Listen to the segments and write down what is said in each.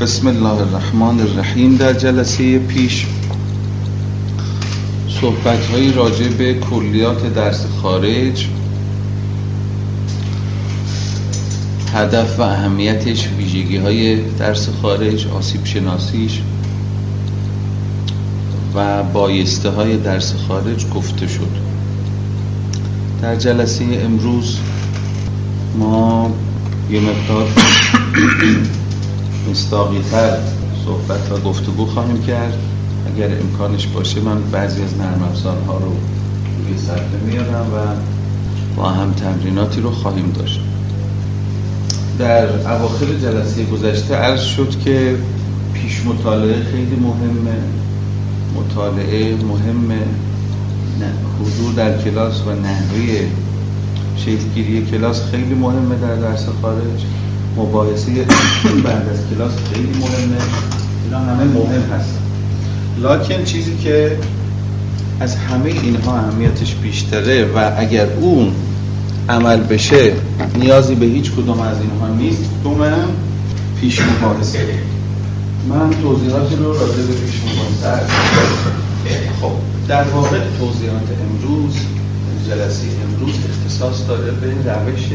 بسم الله الرحمن الرحیم. در جلسه پیش صحبت های راجع به کلیات درس خارج هدف و اهمیتش ویژگی های درس خارج آسیب شناسیش و بایسته های درس خارج گفته شد. در جلسه امروز ما یه مقدار مستاقی صحبت و گفتگو خواهیم کرد. اگر امکانش باشه من بعضی از نرم افزارها رو روی صفحه میارم و با هم تمریناتی رو خواهیم داشت. در اواخر جلسه گذشته عرض شد که پیش مطالعه خیلی مهمه. مطالعه مهمه. حضور در کلاس و نحوه شکلگیری کلاس خیلی مهمه در درس خارج. مباحثه بعد از کلاس خیلی مهمه. اینا همه مهم هست. لکن چیزی که از همه اینها اهمیتش بیشتره و اگر اون عمل بشه نیازی به هیچ کدوم از اینها نیست دومم پیش مباحثه من توضیحاتی رو راجع به پیش خب در واقع توضیحات امروز جلسه امروز اختصاص داره به روش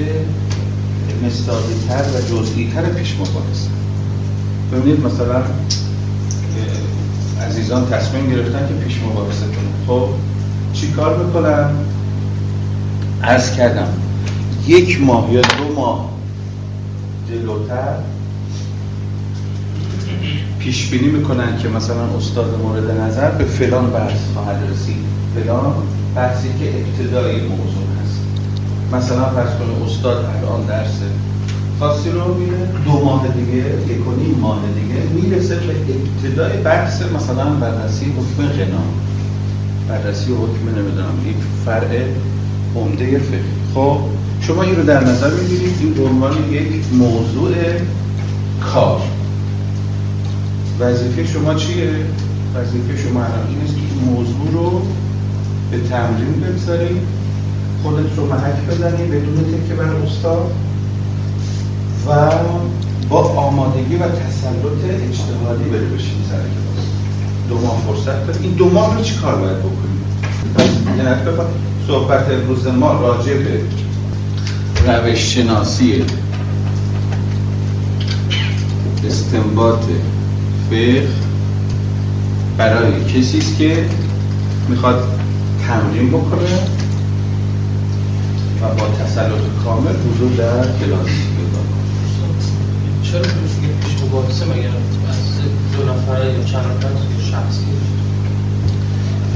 مستاقی تر و جزئی تر پیش مباحثه ببینید مثلا عزیزان تصمیم گرفتن که پیش مباحثه کنن خب چی کار بکنم عرض کردم یک ماه یا دو ماه جلوتر پیش بینی می‌کنن که مثلا استاد مورد نظر به فلان بحث خواهد رسید. فلان بحثی که ابتدایی موضوع. مثلا فرض کنه استاد الان درس خاصی رو میره دو ماه دیگه یک و نیم ماه دیگه می‌رسه به ابتدای بحث مثلا بررسی حکم غنا بررسی حکم نمی‌دونم یک فرع عمده فقهی خب شما این رو در نظر می‌گیرید این به عنوان یک موضوع کار. وظیفه شما چیه؟ وظیفه شما الان این است که این موضوع رو به تمرین بگذارید. خودت رو محک بزنی بدون تکه بر استاد و با آمادگی و تسلط اجتهادی بری بشین سر کلاس. دو ماه فرصت داری این دو ماه رو چی کار باید بکنیم؟ یعنی صحبت روز ما راجع به روش شناسی استنباط فقه برای کسی است که می‌خواد تمرین بکنه. و با تسلط کامل حضور در کلاس چرا پیش مباحثه مگر از دو نفره یا چند نفر شخصی؟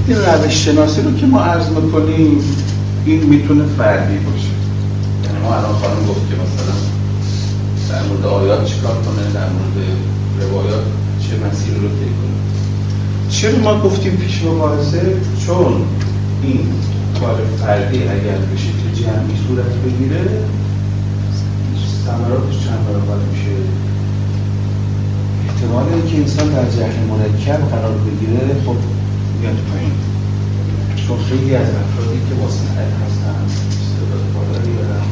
این روش شناسی رو که ما عرض می‌کنیم این می‌تونه فردی باشه. یعنی ما الان خانم گفت که مثلا در مورد آیات چیکار کنه در مورد روایات چه مسیر رو طی کنه؟ چرا ما گفتیم پیش مباحثه چون این کار فردی اگر شکل جمعی صورت بگیره؟ ثمراتش چند برابر میشه؟ احتمال اینکه انسان در جهل مرکب قرار بگیره خب میاد پایین. چون خیلی از افرادی که واسطه هستن استعداد بالایی دارن.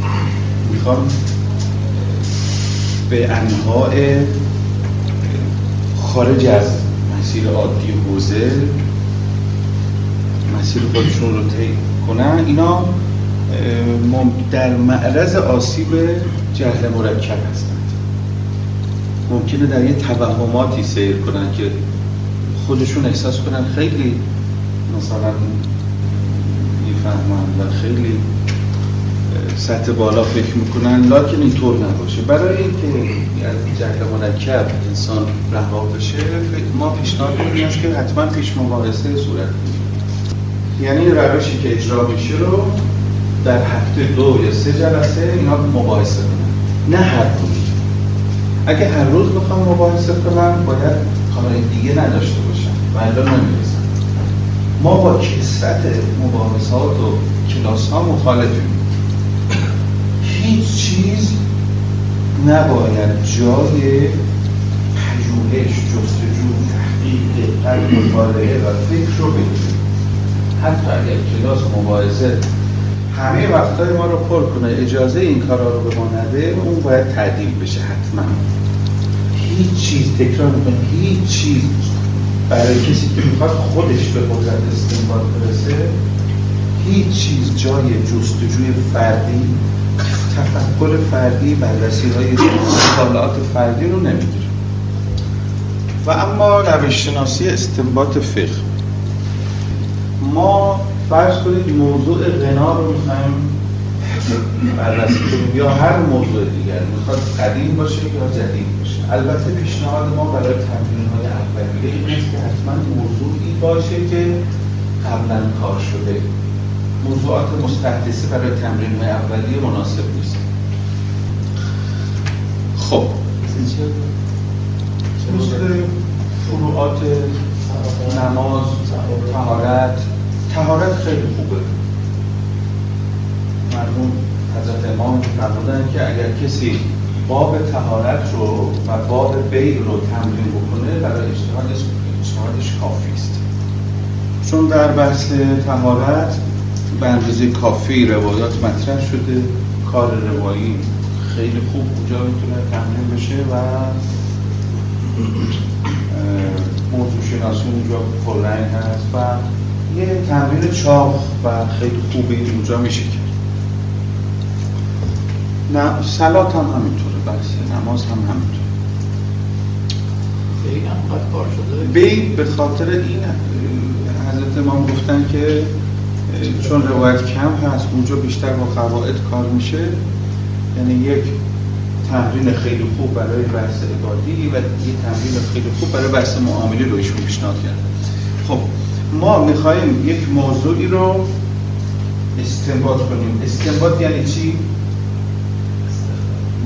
می‌خوان به انواع خارج از مسیر عادی حوزه مسیر خودشون رو طی کنن. اینا در معرض آسیب جهل مرکب هستند. ممکنه در یه توهماتی سیر کنن که خودشون احساس کنن خیلی مثلا می‌فهمن و خیلی سطح بالا فکر می‌کنن لکن اینطور نباشه. برای اینکه از جهل مرکب انسان رها بشه ما پیشنهاد کنیم است که حتما پیش مباحثه صورت یعنی روشی که اجرا میشه رو در هفته دو یا سه جلسه اینا مباحثه کنن. نه هر روز. اگه هر روز بخوام مباحثه کنم باید کارهای دیگه نداشته باشم و الان نمی‌رسم. ما با کسرت مباحثات و کلاس ها مخالفیم. هیچ چیز نباید جای پژوهش جستجو تحقیق دقت مطالعه و فکر رو بگیره حتی اگر کلاس مباحثه همه وقتهای ما رو پر کنه. اجازه این کارا رو به ما نده اون باید تعدیل بشه حتما. هیچ چیز تکرار می‌کنه هیچ چیز. برای کسی که می‌خواد خودش به قدرت استنباط برسه هیچ چیز جای جستجوی فردی تفکر فردی بررسی های مطالعات فردی رو نمی‌گیره. و اما روش شناسی استنباط فقه. ما فرض کنید موضوع غنا رو می‌خوایم بررسی کنیم یا هر موضوع دیگر می‌خواد قدیم باشه یا جدید باشه. البته پیشنهاد ما برای تمرین های اولیه این است که حتما موضوعی باشه که قبلا کار شده. موضوعات مستحدثه برای تمرین های اولیه مناسب نیست. خب. مثل فروعات نماز. تهارت تهارت خیلی خوبه. مرحوم حضرت امام فرمودن که اگر کسی باب تهارت رو و باب بیع رو تمرین بکنه برای اجتهادش اجتهادش کافی است. چون در بحث تهارت به اندازه کافی روایات مطرح شده کار روایی خیلی خوب اونجا می‌تونه تمرین بشه و موضوع شناسی اونجا پررنگ هست و یه تمرین چاق و خیلی خوبی اونجا میشه کرد. نه سلات هم همینطوره بحث نماز هم همینطوره. بی به خاطر این حضرت امام گفتن که چون روایت کم هست اونجا بیشتر با قواعد کار میشه یعنی یک تمرین خیلی خوب برای بحث عبادی و یک تمرین خیلی خوب برای بحث معاملی رو ایشون پیشنهاد کرده خب ما می‌خوایم یک موضوعی رو استنباط کنیم. استنباط یعنی چی؟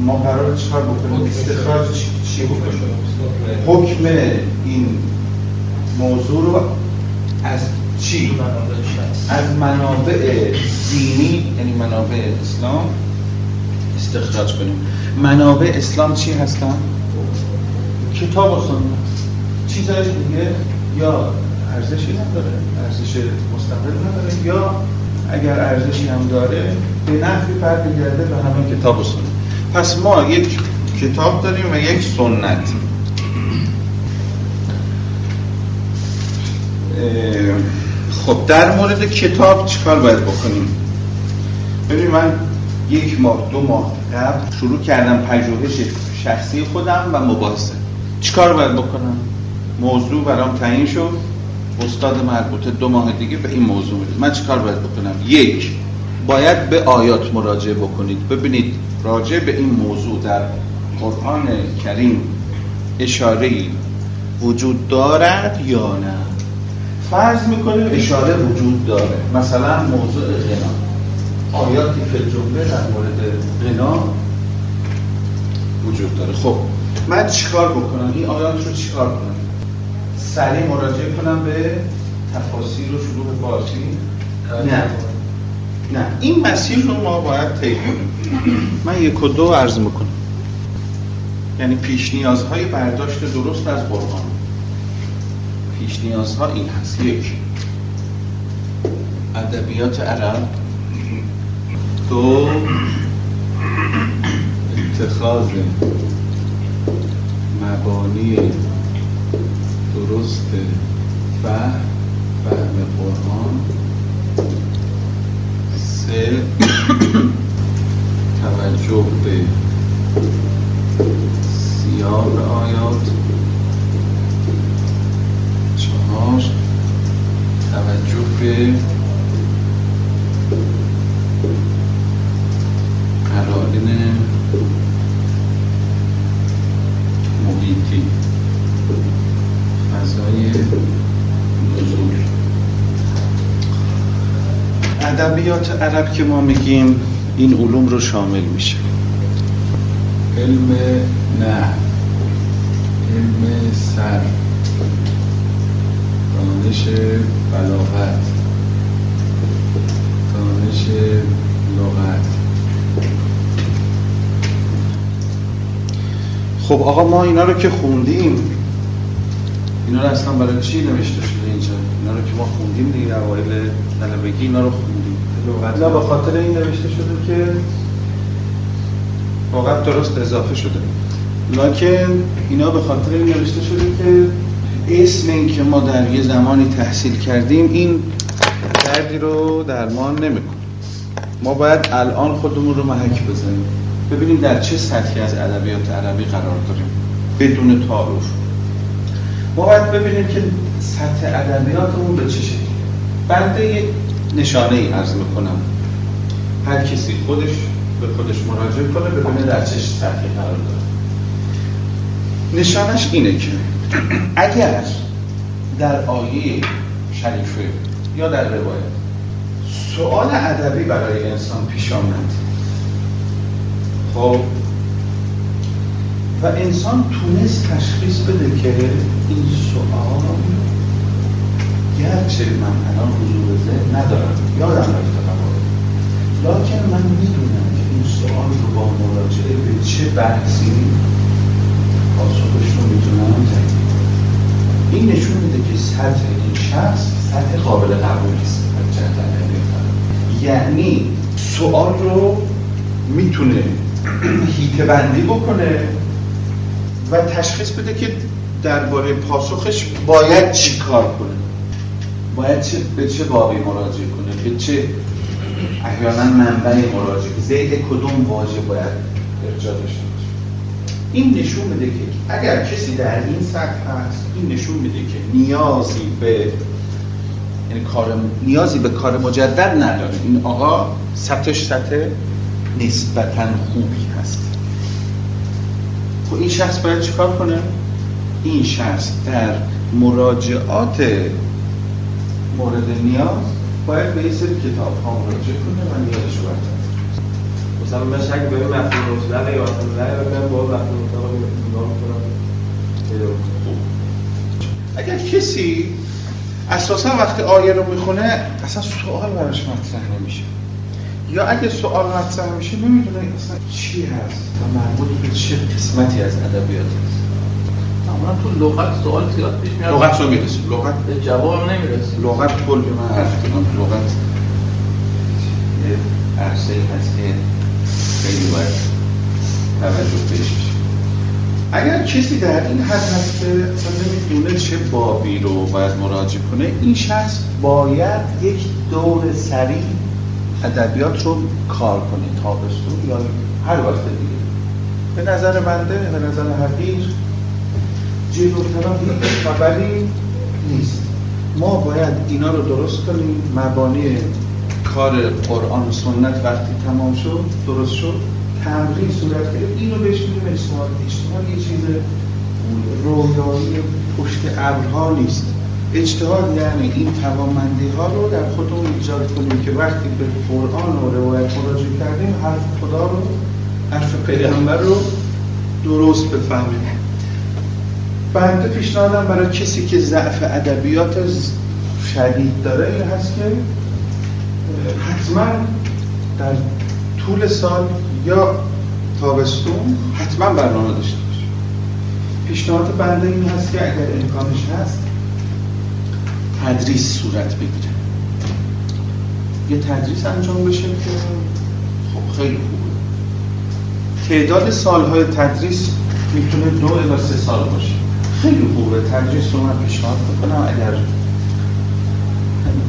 ما قرار چکار بکنیم؟ استخراج چی بکنیم؟ حکم این موضوع رو از چی؟ از منابع دینی یعنی منابع اسلام استخراج کنیم. منابع اسلام چی هستن؟ کتاب و سنت. چیزهای دیگه یا ارزشی نداره ارزش مستقل نداره یا اگر ارزشی هم داره به نحوی برمیگرده به همین کتاب و سنت. پس ما یک کتاب داریم و یک سنت. خب در مورد کتاب چیکار باید بکنیم؟ ببین من یک ماه دو ماه قبل شروع کردم پژوهش شخصی خودم و مباحثه. چیکار باید بکنم؟ موضوع برام تعیین شد. استاد مربوطه دو ماه دیگه به این موضوع میده من چیکار باید بکنم؟ یک باید به آیات مراجعه بکنید. ببینید راجع به این موضوع در قرآن کریم اشاره وجود دارد یا نه؟ فرض می‌کنیم اشاره وجود داره. مثلا موضوع غنا آیاتی که جمله در مورد غنا وجود داره. خب من چیکار بکنم؟ این آیات رو چیکار کنم؟ سریع مراجعه کنم به تفاسیر و شروع فارسی نه. نه. این مسیر رو ما باید طی کنیم. من یک و دو عرض می‌کنم. یعنی پیش نیازهای برداشت درست از قرآن. پیش نیازها این هست. یک ادبیات عرب. اتخاذ مبانی درست فهم فهم قرآن. سه توجه به سیاق آیات. چهار توجه به قرائن ادبیات عرب که ما میگیم این علوم رو شامل میشه. علم نه. علم سر. دانش بلاغت. دانش لغت. خب آقا ما اینا رو که خوندیم اینا رو اصلا برای چی نوشته شده اینجا؟ اینا رو که ما خوندیم دیگه اوایل طلبگی اینا رو خوندیم نه به خاطر این نوشته شده که واقعا درست اضافه شده. لکن اینا به خاطر این نوشته شده که اسم این که ما در یه زمانی تحصیل کردیم این دردی رو درمان نمی‌کنه. ما باید الان خودمون رو محک بزنیم. ببینیم در چه سطحی از ادبیات عربی قرار داریم. بدون تعارف ما باید ببینیم که سطح ادبیاتمون به چه شکلی. بنده یک نشانه ای عرض می‌کنم. هر کسی خودش به خودش مراجعه کنه ببینه در چه سطحی قرار داره. نشانش اینه که اگر در آیه شریفه یا در روایت سوال ادبی برای انسان پیش آمد خب و انسان تونست تشخیص بده که این سوال گرچه من الان حضور ذهن ندارم. یادم رفته لکن من می‌دونم که این سوال رو با مراجعه به چه بحثی پاسخش رو می‌تونم این نشون میده که سطح این شخص سطح قابل قبولی است یعنی سوال رو می‌تونه هیته بندی بکنه و تشخیص بده که درباره پاسخش باید چی کار کنه. باید چه به چه بابی مراجعه کنه؟ به چه احیانا منبع مراجعه زید کدوم واژه باید ارجاع داشته این نشون میده که اگر کسی در این سطح هست این نشون میده که نیازی به یعنی کار نیازی به کار مجدد نداره. این آقا سطحش سطح نسبتا خوبی هست. خب این شخص باید چیکار کنه؟ این شخص در مراجعات مورد نیاز باید به این سری کتاب ها مراجعه کنه و نیازش رو برطرف مثلا من شک به مفهوم مطلق یا مفهوم مطلق من با مفهوم مطلق نگاه کنم اگر کسی اساسا وقتی آیه رو می‌خونه اصلا سوال براش مطرح نمیشه. یا اگه سوال مطرح میشه نمی‌دونه اصلا چی هست. و مربوط به چه قسمتی از ادبیات هست. معمولا تو لغت سوال زیاد پیش میاد. لغت رو می‌رسه لغت؟ به جواب نمی‌رسه. لغت کل به من حرف لغت عرصه هست که خیلی باید توجه بهش بشه. اگر کسی در این حد هست که نمی‌دونه چه بابی رو باید مراجعه کنه این شخص باید یک دور سریع ادبیات رو کار کنه تابستون یا هر وقت دیگه. به نظر بنده به نظر حقیر هیچ خبری نیست ما باید اینا رو درست کنیم. مبانی کار قرآن و سنت وقتی تمام شد درست شد. تمرین صورت گرفت. اینو بهش میگیم اجتماع اجتماع یه چیز رویایی پشت ابرها نیست. اجتهاد یعنی این توانمندی ها رو در خودمون ایجاد کنیم که وقتی به قرآن و روایت مراجعه کردیم حرف خدا رو حرف پیغمبر رو درست بفهمیم. بنده پیشنهادم برای کسی که ضعف ادبیات شدید داره این هست که حتما در طول سال یا تابستون حتما برنامه داشته باشه. پیشنهاد بنده این هست که اگر امکانش هست تدریس صورت بگیره. یه تدریس انجام بشه که خب خیلی خوبه. تعداد سالهای تدریس می‌تونه دو الی سه سال باشه. خیلی خوبه. تدریس رو من پیشنهاد می‌کنم. اگر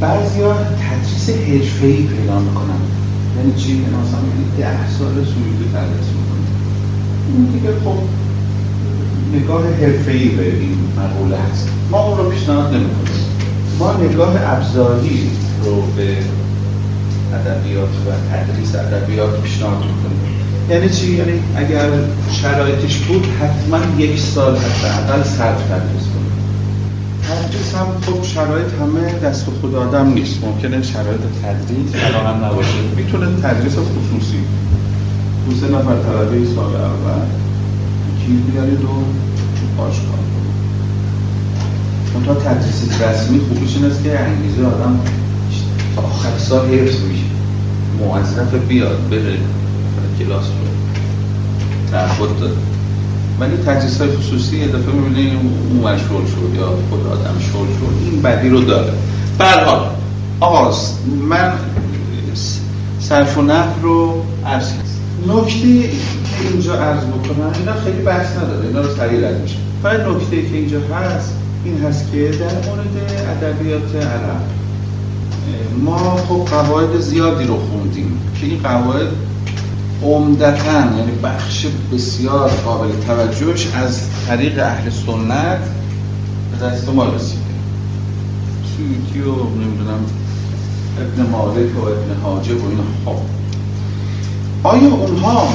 بعضی ها تدریس حرفه‌ای پیدا می‌کنن. یعنی چی؟ یعنی مثلا ده سال سویدی تدریس می‌کنه این دیگه خب نگاه حرفه‌ای به این مقوله هست. ما اون رو پیشنهاد نمی‌کنیم. ما نگاه ابزاری رو به ادبیات و تدریس ادبیات پیشنهاد می‌کنیم. یعنی چی؟ یعنی اگر شرایطش بود حتما یک سال حداقل صرف تدریس کنیم تدریس هم خب شرایط همه دست خود آدم نیست. ممکنه شرایط تدریس فراهم نباشه. می‌تونه تدریس خصوصی. دو سه نفر طلبه سال اول. گیر بیارید و باش کار منتها تدریس رسمی خوبیش این است که انگیزه آدم تا آخر سال حفظ میشه. موظف بیاد بره. کلاس رو. تعهد داره ولی تدریس های خصوصی یه دفعه می‌بینی اون مشغول شد یا خود آدم شغل شد. این بدی رو داره. برحال آقا من صرف و نحو رو عرض نکته اینجا عرض بکنم اینا خیلی بحث نداره. اینا رو سریع رد میشه. فقط نکته که اینجا هست این هست که در مورد ادبیات عرب ما خب قواعد زیادی رو خوندیم که این قواعد عمدتا یعنی بخش بسیار قابل توجهش از طریق اهل سنت به دست ما رسیده. سیوطی و نمی‌دونم ابن مالک و ابن حاجب و اینا. خب. آیا اونها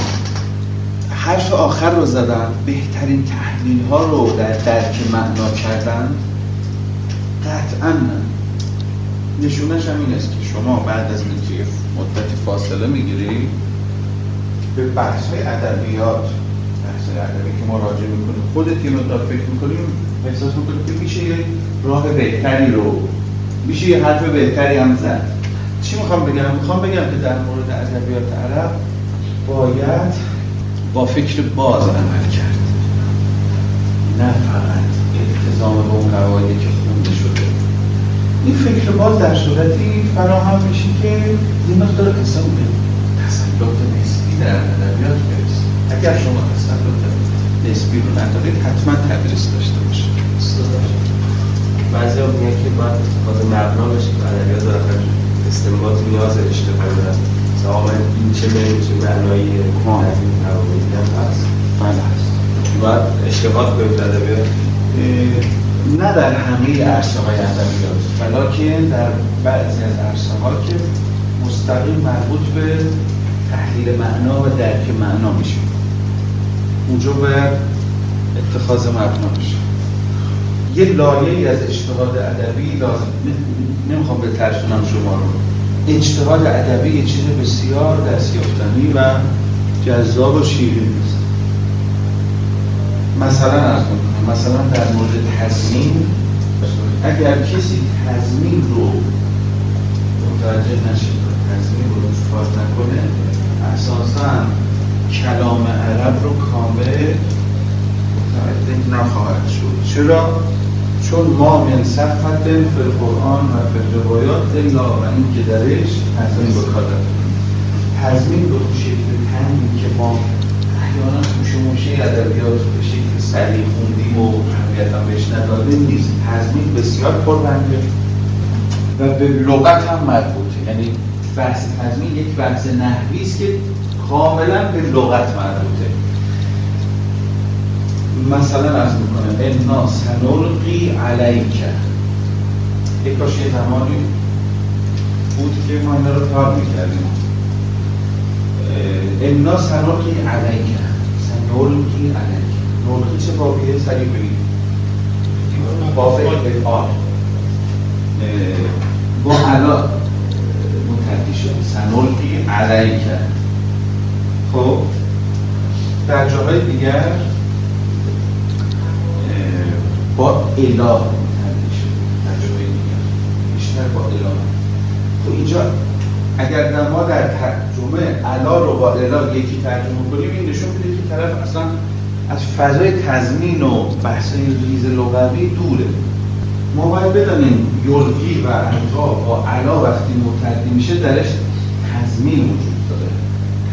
حرف آخر رو زدن؟ بهترین تحلیل ها رو در درک معنا کردن؟ قطعا نه. نشونش هم این است که شما بعد از اینکه مدتی فاصله می‌گیری به بحث ادبیات بحث ادبی که ما راجع می‌کنیم. خودت یه مقدار فکر می‌کنیم احساس می‌کنیم که میشه یه راه بهتری رو میشه یه حرف بهتری هم زد. چی می‌خوام بگم؟ می‌خوام بگم که در مورد ادبیات عرب باید با فکر باز عمل کرد. نه فقط التزام به اون قواعدی که خونده شده. این فکر باز در صورتی فراهم میشه که یه مقدار انسان به تسلط در ادبیات برسه اگر شما تسلط نسبی رو ندارید حتما تدریس داشته باشید. بعضی ها میگن که باید استفاده مبنا بشه تو ادبیات بالاخره استنباط نیاز اشتغال داره مثلا این چه بین چه معنایی از این توامی هم هست؟ بله. هست باید اشتغال کنیم در ادبیات نه در همه عرصه های ادبیات ولیکن در بعضی از عرصه ها که مستقیم مربوط به تحلیل معنا و درک معنا میشه. باید اتخاذ مبنا بشه. یه لایه از اجتهاد ادبی لازم نمی‌خوام به ترسونم شما رو. اجتهاد ادبی یه چیز بسیار دستیافتنی و جذاب و شیرین است مثلا از مثلا در مورد تضمین اگر کسی تضمین رو متوجه نشه تضمین رو استفاده نکنه اساسا کلام عرب رو کامل متوجه نخواهد شد. چرا؟ چون ما من صفت فی القرآن و فی روایات الا و این که درش تضمین بکارد تضمین به شکل تنگی که ما احیانا موشه موشه ادبیات به شکل سریع خوندیم و هم بهش ندادیم نیست. تضمین بسیار پررنگه و به لغت هم مربوطه. یعنی بحث تضمین یک بحث نحوی است که کاملا به لغت مربوطه. مثلا از می‌کنه انا سنلقی علیک. یک کاش یه زمانی بود که ما اینا رو کار می‌کردیم. انا سنلقی علیک. سنلقی علیک. نلقی چه بابیه سریع بگید. باب افعال با علا شد سنلقی علیک خب؟ در جاهای دیگر با اله بیشتر با اله. خب اینجا اگر ما در ترجمه علا رو با اله یکی ترجمه کنیم این نشون میده که طرف اصلا از فضای تضمین و بحثای ریز لغوی دوره. ما باید بدانیم یلقی و القا با علا وقتی متحدی میشه درش تضمین وجود داره.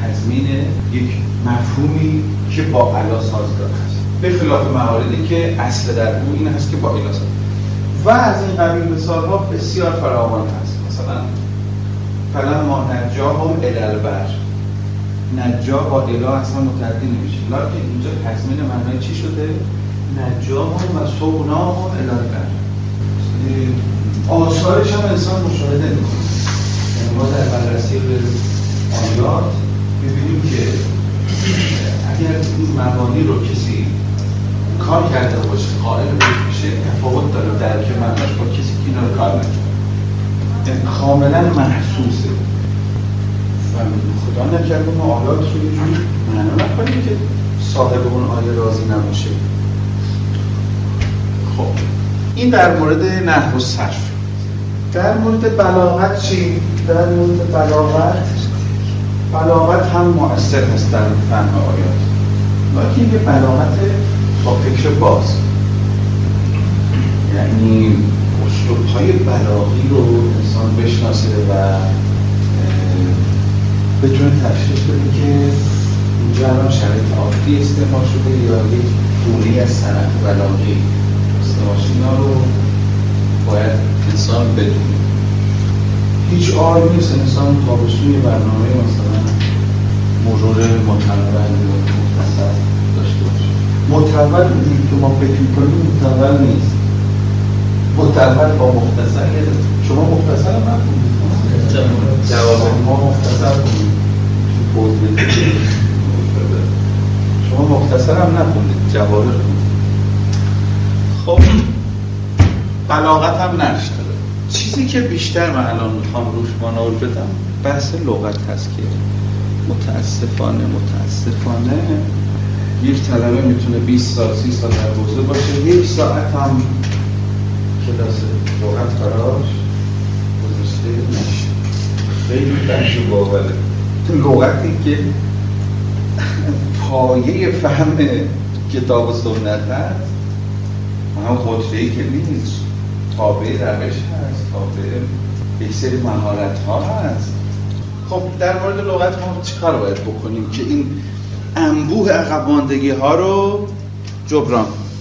تضمین یک مفهومی که با علا سازگار هست به خلاف مواردی که اصل در او این هست که با علا سازگار و از این قبیل مثال ها بسیار فراوان هست. مثلا فلان ما نجا هم الالبر. نجا با اله اصلا متعدی نمیشه. لکن اینجا تضمین معنای چی شده؟ نجا هم و سونا هم الالبر. آثارش هم انسان مشاهده می‌کنه. یعنی ما در بررسی آیات ببینیم که اگر این مبانی رو کسی کار کرده باشه قائل میشه تفاوت داره درک معناش با کسی که اینا رو کار نکرده. یعنی کاملا محسوسه. و خدا نکرده ما آیات رو یه جوری معنا نکنیم که صاحب اون آیه راضی نباشه. خب. این در مورد نحو صرف. در مورد بلاغت چی؟ در مورد بلاغت؟ بلاغت هم مؤثر هست در فهم آیات. لیکن یه بلاغت با فکر باز. یعنی اسلوب های بلاغی رو انسان بشناسه و بتونه تشخیص بده که اینجا الان شرایط عادی استعمال شده یا یک دوره از سنت بلاغی. شده اینا رو باید انسان بدونه. هیچ آر نیست انسان تابستون برنامه مثلا مرور متنول یا مختصر داشته باشه. متول اونجوری که ما فکر می‌کنیم متول نیست. متول با مختصر شما مختصر هم جواب. ما مختصر کنید شما مختصر هم نخوندید جواب خب بلاغت هم چیزی که بیشتر من الان می‌خوام روش مانور بدم بحث لغت هست که متاسفانه متاسفانه یک طلبه می‌تونه 20 سال 30 سال در حوزه باشه. یک ساعت هم کلاس لغت براش گذاشته نشه. خیلی بحث باوره. تو لغتی که پایه فهم کتاب و سنت هست هم خودشهی که نیست. تابع روش هست. تابع یک سری مهارت ها هست. خب در مورد لغت ما چیکار باید بکنیم که این انبوه عقب ها رو جبران کنیم؟